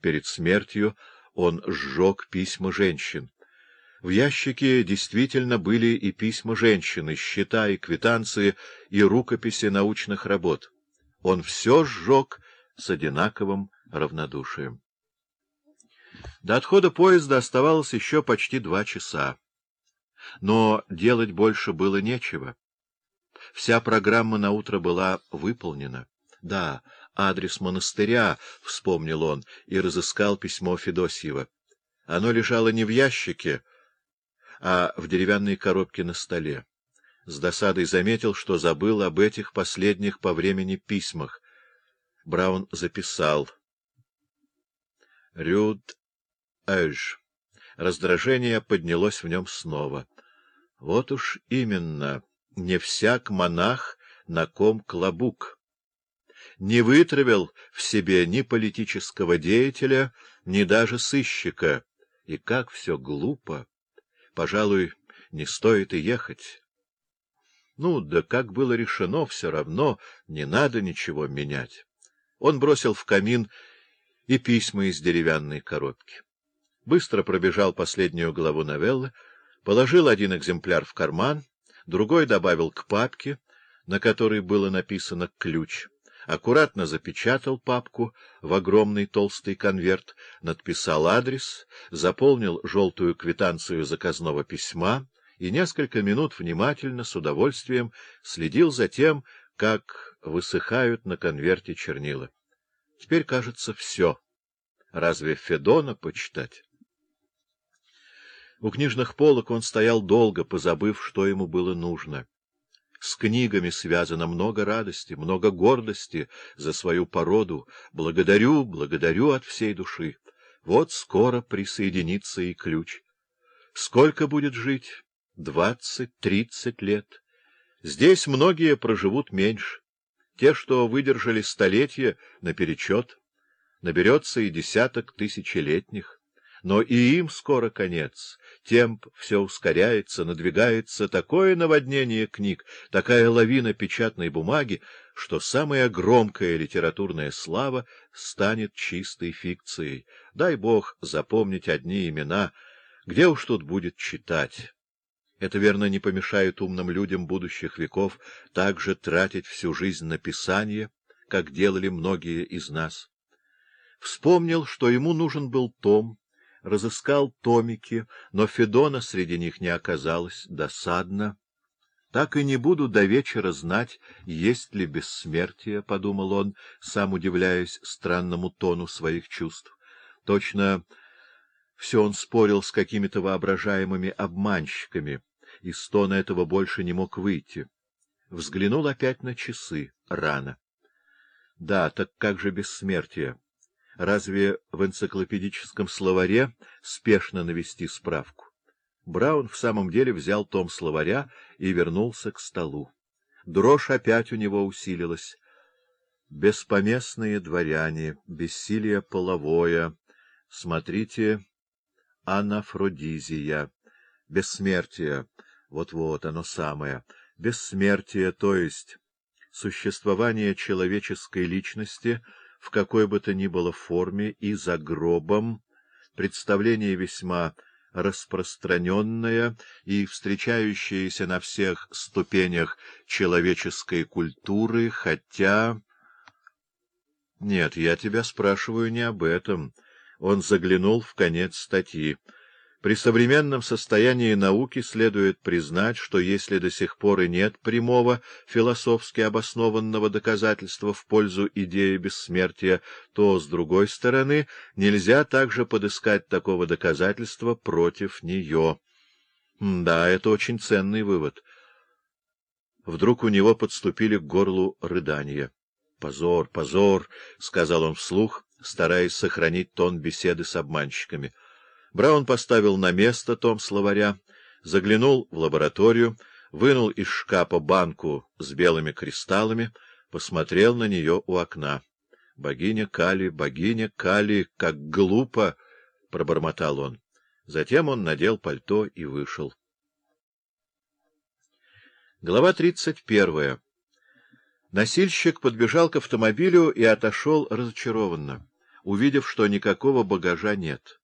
перед смертью он сжег письма женщин. В ящике действительно были и письма женщины, счета и квитанции, и рукописи научных работ. Он все сжег с одинаковым равнодушием. До отхода поезда оставалось еще почти два часа. Но делать больше было нечего. Вся программа на утро была выполнена. Да, адрес монастыря, — вспомнил он, и разыскал письмо Федосьева. Оно лежало не в ящике, а в деревянной коробке на столе. С досадой заметил, что забыл об этих последних по времени письмах. Браун записал. «Рюд Эж». Раздражение поднялось в нем снова. Вот уж именно, не всяк монах, на ком клобук. Не вытравил в себе ни политического деятеля, ни даже сыщика. И как все глупо! Пожалуй, не стоит и ехать. Ну, да как было решено, все равно не надо ничего менять. Он бросил в камин и письма из деревянной коробки. Быстро пробежал последнюю главу новеллы, положил один экземпляр в карман, другой добавил к папке, на которой было написано «ключ», аккуратно запечатал папку в огромный толстый конверт, надписал адрес, заполнил желтую квитанцию заказного письма и несколько минут внимательно, с удовольствием следил за тем, как высыхают на конверте чернила. Теперь, кажется, все. Разве Федона почитать? У книжных полок он стоял долго, позабыв, что ему было нужно. С книгами связано много радости, много гордости за свою породу. Благодарю, благодарю от всей души. Вот скоро присоединится и ключ. Сколько будет жить? Двадцать, тридцать лет. Здесь многие проживут меньше. Те, что выдержали столетия, наперечет. Наберется и десяток тысячелетних. Но и им скоро конец. Темп все ускоряется, надвигается такое наводнение книг, такая лавина печатной бумаги, что самая громкая литературная слава станет чистой фикцией. Дай бог запомнить одни имена, где уж тут будет читать. Это, верно, не помешает умным людям будущих веков также тратить всю жизнь на писание, как делали многие из нас. Вспомнил, что ему нужен был том, разыскал томики, но Федона среди них не оказалось, досадно. Так и не буду до вечера знать, есть ли бессмертие, — подумал он, сам удивляясь странному тону своих чувств. Точно все он спорил с какими-то воображаемыми обманщиками, и стона этого больше не мог выйти. Взглянул опять на часы. Рано. Да, так как же бессмертие? Разве в энциклопедическом словаре спешно навести справку? Браун в самом деле взял том словаря и вернулся к столу. Дрожь опять у него усилилась. Беспоместные дворяне, бессилие половое. Смотрите, анафродизия, бессмертие, вот-вот оно самое, бессмертие, то есть существование человеческой личности — в какой бы то ни было форме и за гробом, представление весьма распространенное и встречающееся на всех ступенях человеческой культуры, хотя... Нет, я тебя спрашиваю не об этом. Он заглянул в конец статьи. При современном состоянии науки следует признать, что если до сих пор и нет прямого философски обоснованного доказательства в пользу идеи бессмертия, то, с другой стороны, нельзя также подыскать такого доказательства против нее. Да, это очень ценный вывод. Вдруг у него подступили к горлу рыдания. — Позор, позор! — сказал он вслух, стараясь сохранить тон беседы с обманщиками — Браун поставил на место том словаря, заглянул в лабораторию, вынул из шкафа банку с белыми кристаллами, посмотрел на нее у окна. «Богиня Кали, богиня Кали, как глупо!» — пробормотал он. Затем он надел пальто и вышел. Глава тридцать первая. Носильщик подбежал к автомобилю и отошел разочарованно. увидев, что никакого багажа нет.